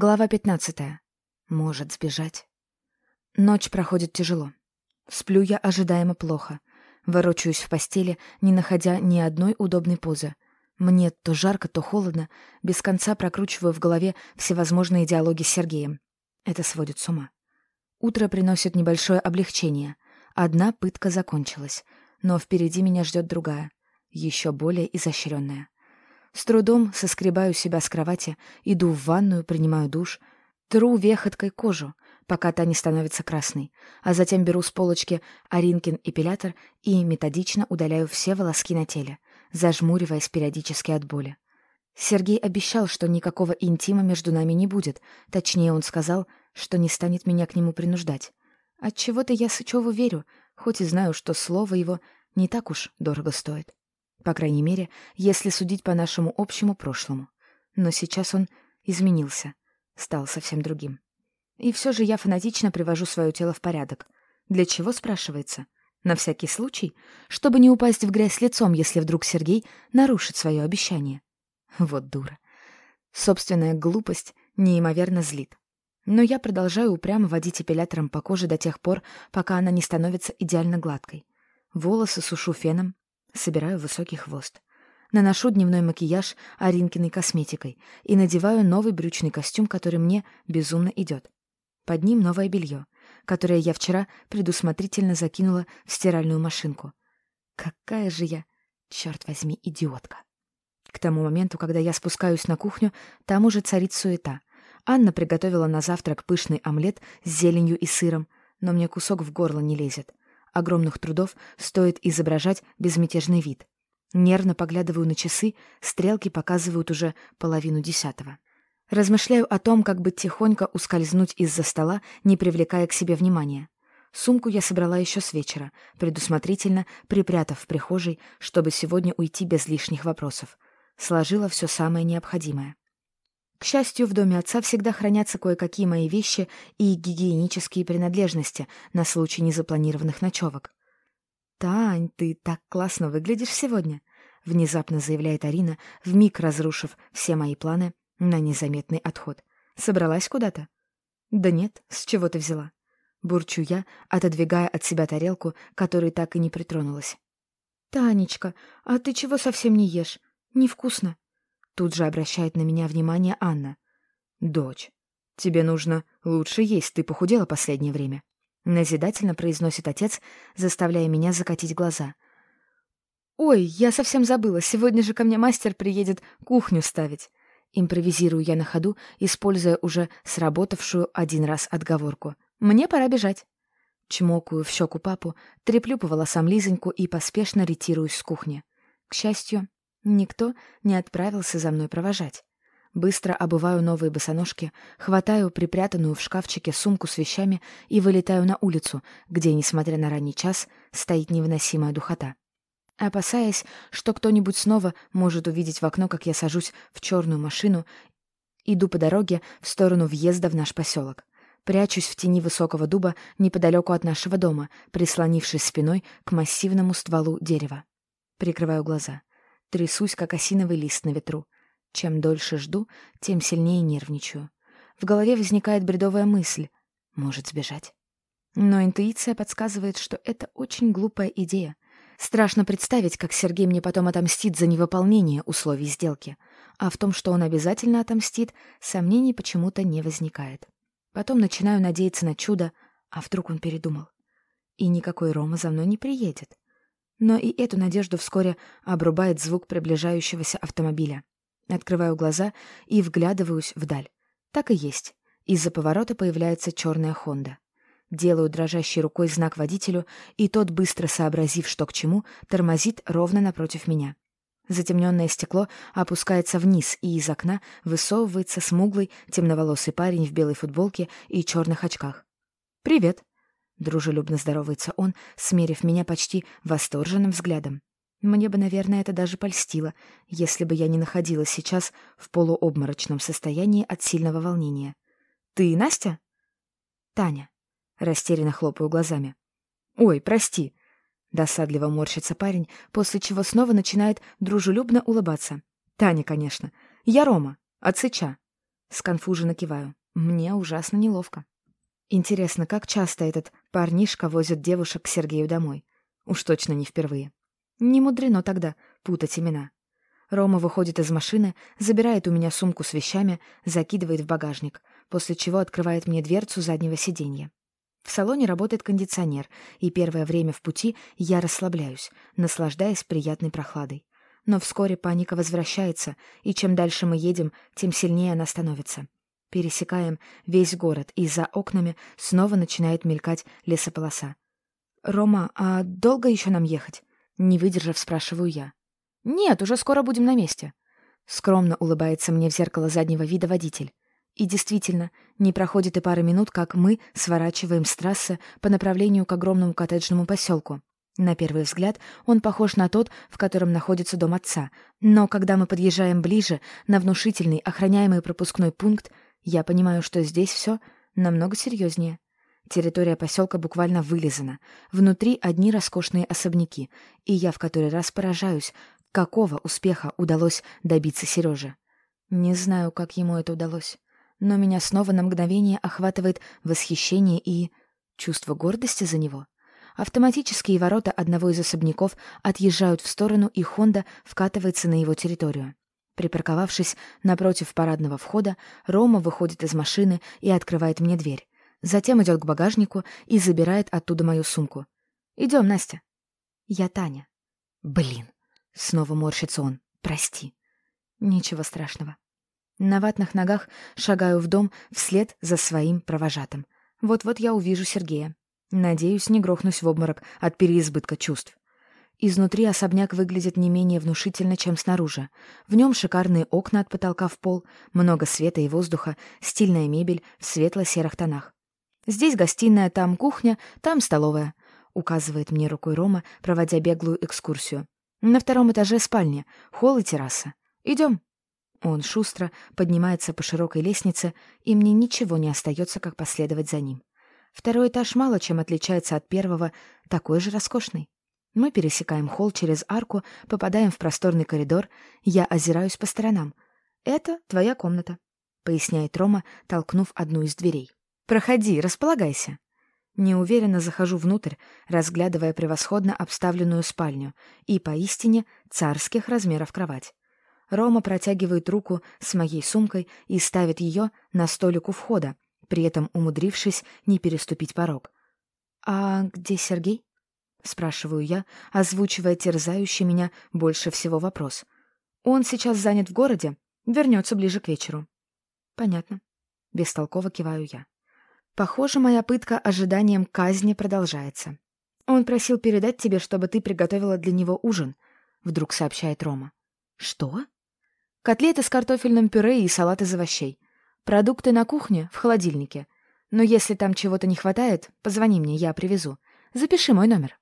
Глава 15. Может сбежать. Ночь проходит тяжело. Сплю я ожидаемо плохо. Ворочаюсь в постели, не находя ни одной удобной позы. Мне то жарко, то холодно. Без конца прокручиваю в голове всевозможные диалоги с Сергеем. Это сводит с ума. Утро приносит небольшое облегчение. Одна пытка закончилась, но впереди меня ждет другая, еще более изощренная. С трудом соскребаю себя с кровати, иду в ванную, принимаю душ, тру вехоткой кожу, пока та не становится красной, а затем беру с полочки Аринкин эпилятор и методично удаляю все волоски на теле, зажмуриваясь периодически от боли. Сергей обещал, что никакого интима между нами не будет, точнее он сказал, что не станет меня к нему принуждать. Отчего-то я Сычеву верю, хоть и знаю, что слово его не так уж дорого стоит. По крайней мере, если судить по нашему общему прошлому. Но сейчас он изменился, стал совсем другим. И все же я фанатично привожу свое тело в порядок. Для чего, спрашивается? На всякий случай, чтобы не упасть в грязь лицом, если вдруг Сергей нарушит свое обещание. Вот дура. Собственная глупость неимоверно злит. Но я продолжаю упрямо водить эпилятором по коже до тех пор, пока она не становится идеально гладкой. Волосы сушу феном, Собираю высокий хвост. Наношу дневной макияж Аринкиной косметикой и надеваю новый брючный костюм, который мне безумно идет. Под ним новое белье, которое я вчера предусмотрительно закинула в стиральную машинку. Какая же я, черт возьми, идиотка. К тому моменту, когда я спускаюсь на кухню, там уже царит суета. Анна приготовила на завтрак пышный омлет с зеленью и сыром, но мне кусок в горло не лезет. Огромных трудов стоит изображать безмятежный вид. Нервно поглядываю на часы, стрелки показывают уже половину десятого. Размышляю о том, как бы тихонько ускользнуть из-за стола, не привлекая к себе внимания. Сумку я собрала еще с вечера, предусмотрительно припрятав в прихожей, чтобы сегодня уйти без лишних вопросов. Сложила все самое необходимое. К счастью, в доме отца всегда хранятся кое-какие мои вещи и гигиенические принадлежности на случай незапланированных ночевок. «Тань, ты так классно выглядишь сегодня», — внезапно заявляет Арина, вмиг разрушив все мои планы на незаметный отход. «Собралась куда-то?» «Да нет, с чего ты взяла?» Бурчу я, отодвигая от себя тарелку, которой так и не притронулась. «Танечка, а ты чего совсем не ешь? Невкусно». Тут же обращает на меня внимание Анна. «Дочь, тебе нужно лучше есть, ты похудела последнее время». Назидательно произносит отец, заставляя меня закатить глаза. «Ой, я совсем забыла, сегодня же ко мне мастер приедет кухню ставить». Импровизирую я на ходу, используя уже сработавшую один раз отговорку. «Мне пора бежать». Чмокаю в щеку папу, треплю по волосам Лизоньку и поспешно ретируюсь с кухни. К счастью, Никто не отправился за мной провожать. Быстро обуваю новые босоножки, хватаю припрятанную в шкафчике сумку с вещами и вылетаю на улицу, где, несмотря на ранний час, стоит невыносимая духота. Опасаясь, что кто-нибудь снова может увидеть в окно, как я сажусь в черную машину, иду по дороге в сторону въезда в наш поселок. Прячусь в тени высокого дуба неподалеку от нашего дома, прислонившись спиной к массивному стволу дерева. Прикрываю глаза. Трясусь, как осиновый лист на ветру. Чем дольше жду, тем сильнее нервничаю. В голове возникает бредовая мысль. Может сбежать. Но интуиция подсказывает, что это очень глупая идея. Страшно представить, как Сергей мне потом отомстит за невыполнение условий сделки. А в том, что он обязательно отомстит, сомнений почему-то не возникает. Потом начинаю надеяться на чудо, а вдруг он передумал. И никакой Рома за мной не приедет. Но и эту надежду вскоре обрубает звук приближающегося автомобиля. Открываю глаза и вглядываюсь вдаль. Так и есть. Из-за поворота появляется черная Хонда. Делаю дрожащей рукой знак водителю, и тот, быстро сообразив, что к чему, тормозит ровно напротив меня. Затемненное стекло опускается вниз, и из окна высовывается смуглый, темноволосый парень в белой футболке и черных очках. «Привет», Дружелюбно здоровается он, смерив меня почти восторженным взглядом. Мне бы, наверное, это даже польстило, если бы я не находилась сейчас в полуобморочном состоянии от сильного волнения. «Ты Настя?» «Таня», — растерянно хлопаю глазами. «Ой, прости», — досадливо морщится парень, после чего снова начинает дружелюбно улыбаться. «Таня, конечно. Я Рома, от Сыча». Сконфуженно киваю. Мне ужасно неловко. Интересно, как часто этот парнишка возит девушек к Сергею домой? Уж точно не впервые. Не мудрено тогда путать имена. Рома выходит из машины, забирает у меня сумку с вещами, закидывает в багажник, после чего открывает мне дверцу заднего сиденья. В салоне работает кондиционер, и первое время в пути я расслабляюсь, наслаждаясь приятной прохладой. Но вскоре паника возвращается, и чем дальше мы едем, тем сильнее она становится. Пересекаем весь город, и за окнами снова начинает мелькать лесополоса. «Рома, а долго еще нам ехать?» Не выдержав, спрашиваю я. «Нет, уже скоро будем на месте». Скромно улыбается мне в зеркало заднего вида водитель. И действительно, не проходит и пары минут, как мы сворачиваем с трассы по направлению к огромному коттеджному поселку. На первый взгляд он похож на тот, в котором находится дом отца, но когда мы подъезжаем ближе, на внушительный охраняемый пропускной пункт, я понимаю, что здесь все намного серьезнее. Территория поселка буквально вылизана. Внутри одни роскошные особняки, и я в который раз поражаюсь, какого успеха удалось добиться Сереже. Не знаю, как ему это удалось, но меня снова на мгновение охватывает восхищение и чувство гордости за него. Автоматические ворота одного из особняков отъезжают в сторону, и Хонда вкатывается на его территорию. Припарковавшись напротив парадного входа, Рома выходит из машины и открывает мне дверь. Затем идет к багажнику и забирает оттуда мою сумку. «Идем, Настя». «Я Таня». «Блин». Снова морщится он. «Прости». «Ничего страшного». На ватных ногах шагаю в дом вслед за своим провожатым. Вот-вот я увижу Сергея. Надеюсь, не грохнусь в обморок от переизбытка чувств. Изнутри особняк выглядит не менее внушительно, чем снаружи. В нем шикарные окна от потолка в пол, много света и воздуха, стильная мебель в светло-серых тонах. Здесь гостиная, там кухня, там столовая, указывает мне рукой Рома, проводя беглую экскурсию. На втором этаже спальня, холл и терраса. Идем. Он шустро поднимается по широкой лестнице, и мне ничего не остается, как последовать за ним. Второй этаж мало чем отличается от первого, такой же роскошный. Мы пересекаем холл через арку, попадаем в просторный коридор. Я озираюсь по сторонам. «Это твоя комната», — поясняет Рома, толкнув одну из дверей. «Проходи, располагайся». Неуверенно захожу внутрь, разглядывая превосходно обставленную спальню и поистине царских размеров кровать. Рома протягивает руку с моей сумкой и ставит ее на столик у входа, при этом умудрившись не переступить порог. «А где Сергей?» — спрашиваю я, озвучивая терзающий меня больше всего вопрос. «Он сейчас занят в городе, вернется ближе к вечеру». «Понятно». Бестолково киваю я. «Похоже, моя пытка ожиданием казни продолжается. Он просил передать тебе, чтобы ты приготовила для него ужин», — вдруг сообщает Рома. «Что?» «Котлеты с картофельным пюре и салат из овощей. Продукты на кухне, в холодильнике. Но если там чего-то не хватает, позвони мне, я привезу. Запиши мой номер».